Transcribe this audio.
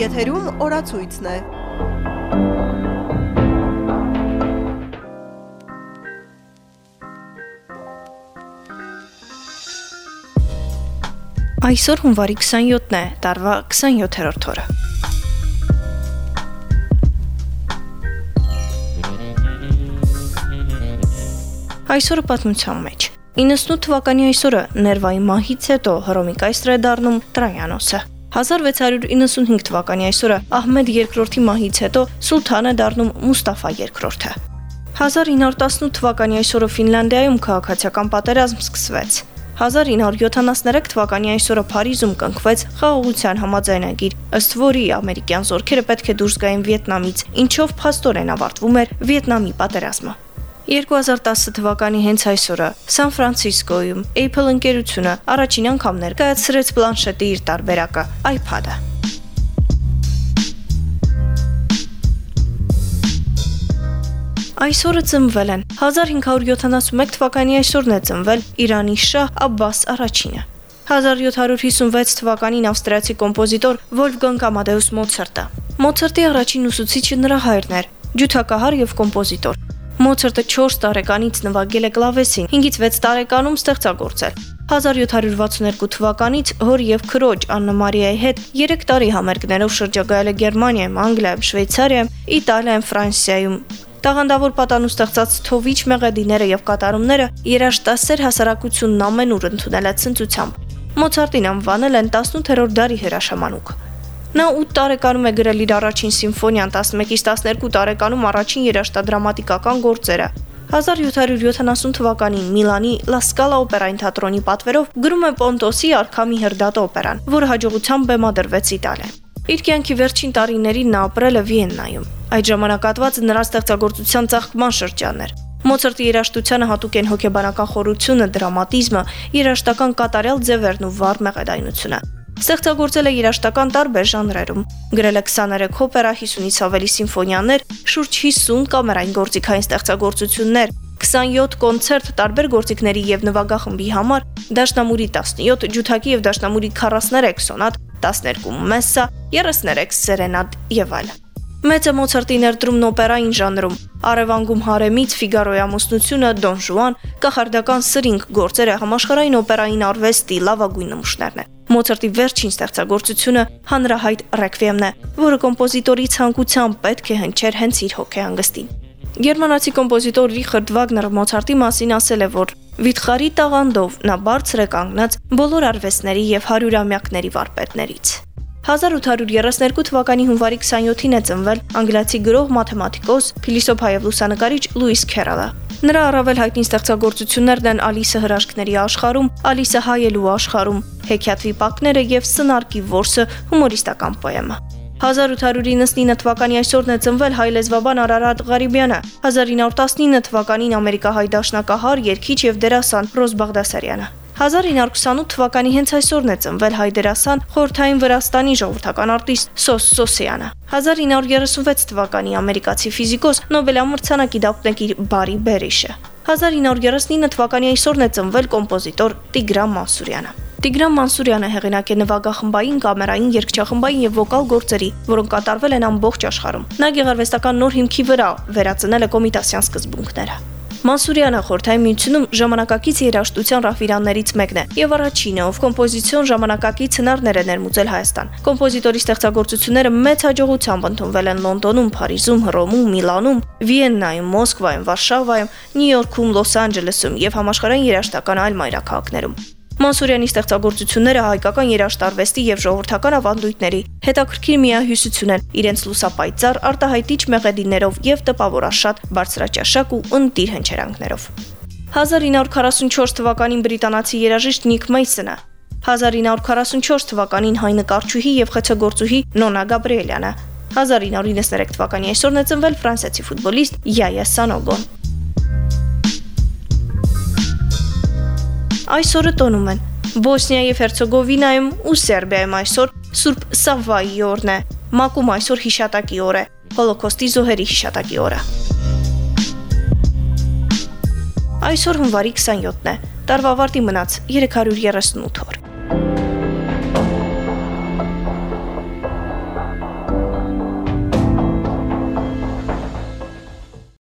Եթերում օրացույցն է։ Այսօր հունվարի 27-ն է, տարվա 27-րդ օրը։ Այսօրը պատմության մեջ 98 թվականի այսօրը Ներվայի մահից հետո Հռոմի կայսր է դառնում Տրայանոսը։ 1695 թվականի այսօրը Ահմեդ II-ի մահից հետո սուլթան է դառնում Մուստաֆա II-ը։ 1918 թվականի այսօրը Ֆինլանդիայում քաղաքացիական պատերազմ սկսվեց։ 1973 թվականի այսօրը Փարիզում կնքվեց խաղաղության համաձայնագիր, ըստ որի ամերիկյան զորքերը պետք է դուրս գային Վիետնամից, ինչով փաստորեն ավարտվում էր Վիետնամի պատերազմը։ 2010 թվականի հենց այսօրը Սան Ֆրանցիսկոյում Apple ընկերությունը առաջին անգամ ներկայացրեց պլանշետի իր տարբերակը iPad-ը։ Այսօրը ծնվել են 1571 թվականի այսօրն է ծնվել Իրանի շահ Աբբաս առաջինը։ 1756 թվականին ավստրիացի կոմպոզիտոր Վոլֆգանգ Ամադեուս Մոցարտը։ Մոցարտի առաջին ուսուցիչը նրա հայրն էր, ջութակահար եւ կոմպոզիտոր։ Մոցարտը 4 տարեկանից նվագել է կլավեսին, 5-ից 6 տարեկանում ստեղծագործել։ 1762 թվականից հոր եւ քրոջ Աննա Մարիայի հետ 3 տարի համերգներով շրջագայել է Գերմանիայում, Անգլիայում, Շվեյցարիայում, Իտալիայում, Ֆրանսիայում, Տաղանդավոր պատանու ստեղծած թովիչ մեղեդիները եւ կատարումները երաշտասեր հասարակությունն ամենուր ընդունել է ցնծությամբ։ Մոցարտին անվանել են 18-րդ դարի հրաշամանուկ։ Նա 8 տարեկանում է գրել իր առաջին սիմֆոնիան, 11-ից 12 տարեկանում առաջին երաշտադրամատիկական գործերը։ 1770 թվականին Միլանի La Scala օպերային թատրոնի պատվերով գրում է Պոնտոսի Արքամի հրդատ օպերան, որը հաջողությամբ բեմադրվեց Իտալիայում։ Իր կյանքի վերջին տարիներին նա ապրել է Վիեննայում։ Այդ ժամանակատվածը նրա ստեղծագործության ցաղկման շրջանն էր։ Մոցարտի երաժշտությանը հատուկ են հոգեբանական խորությունը, դրամատիզմը, երաժշտական կատարյալ ձևերն ու վառ մեղեդայնությունը։ Ստեղծագործել է երաժշտական տարբեր ժանրերում։ Գրել է 23 օպերա, 50-ից ավելի սիմֆոնիաներ, շուրջ 50 կամերային գործիքային ստեղծագործություններ, 27 կոնցերտ տարբեր գործիքների եւ նվագախմբի համար, դաշնամուրի 17, ջութակի եւ դաշնամուրի 43 սոնատ, 12 մեսսա, 33 սերենադ եւ այլն։ Մեծ է Մոցարտի ներդրումն օպերային ժանրում։ Արևանգում Հարեմից Ֆիգարոյի ամուսնությունը, Դոն Ժուան, կախարդական սրինգ գործերը համաշխարհային օպերային արվեստի լավագույն նմուշներն են։ Մոցարտի վերջին ստեղծագործությունը հանրահայտ ռեկվիեմն է, որը կոմպոզիտորի ցանկությամբ պետք է հնչեր հենց իր հոգեհանգստին։ Գերմանացի կոմպոզիտոր Ռիխարդ Վագները Մոցարտի մասին ասել է, որ Վիթխարի տաղանդով նա բարձր է կանգնած բոլոր արվեստների եւ հարյուրամյակների վարպետներից։ 1832 թվականի հունվարի 27-ին է ծնվել անգլիացի գրող, մաթեմատիկոս, փիլիսոփա եւ լուսանկարիչ Լուիս Քերալը։ Նրա առավել հայտնի ստեղծագործություններն են Ալիսը հրաշքների աշխարհում, Ալիսը հայելու աշխարհում, Հեքիաթ վիպակները եւ Սնարկի որսը հումորիստական պոեմը։ 1899 թվականի այսօրն է ծնվել հայ լեզվաբան Արարատ Ղարիբյանը, 1919 թվականին ամերիկահայ դաշնակահար, երգիչ եւ դերասան Ռոզ Բաղդասարյանը։ 1928 թվականի հենց այսօրն է ծնվել հայ դերասան Խորթային Վրաստանի ժողովրդական արտիստ Սոս Սոսյանը։ 1936 թվականի ամերիկացի ֆիզիկոս Նոբելամրցանակի դափնեկիր Բարի Բերիշը։ 1939 թվականի այսօրն է ծնվել կոմպոզիտոր Տիգրան Մանսուրյանը։ Տիգրան Մանսուրյանը հեղինակ է նվագախմբային, կամերային, երգչախմբային եւ վոկալ գործերի, որոնք կատարվել են ամբողջ աշխարհում։ Նա գեղարվեստական նոր հիմքի վրա վերածնել է կոմիտասյան սկզբունքները։ Մանսուրյանը խորթային միությունում ժամանակակից երաժշտության ռաֆիրաններից մեկն է եւ առաջինը, ով կոմպոզիցիոն ժամանակակից հնարներ է ներմուծել Հայաստան։ Կոմպոզիտորի ստեղծագործությունները մեծ հաջողությամբ ընդունվել են Լոնդոնում, Փարիզում, Հռոմում, Միլանում, Վիեննայում, Մոսկվայում, Վարշավայում, Նյու Յորքում, Լոս Անջելեսում եւ համաշխարհային երաժշտական այլ մայրաքաղաքներում։ Մանսուրյանի ստեղծագործությունները հայկական երաժշտարվեստի եւ ժողովրդական ավանդույթների հետաքրքիր միահյուսություն են. Իրենց լուսապայծառ արտահայտիչ մեղեդիներով եւ տպավորաշատ բարձրաճաշակ ու ընտիր հնչերանգներով։ 1944 թվականին բրիտանացի երաժիշտ Նիկ Մեյսոնը 1944 թվականին հայ նկարչուհի եւ խեցեգործուհի Նոնա Գաբրիելյանը 1993 թվականի այսօրն է ծնվել ֆրանսիացի ֆուտբոլիստ Յայա Սանոգոն այսօրը տոնում են։ Բոսնիա եւ Հերցեգովինայում ու Սերբիայում այսօր Սուրբ Սավվայի օրն է։ Մակում այսօր հիշատակի օր է։ Հոլոկոստի զոհերի հիշատակի օրը։ Այսօր հունվարի 27-ն է։ Տարվա ավարտի մնաց 338 օր։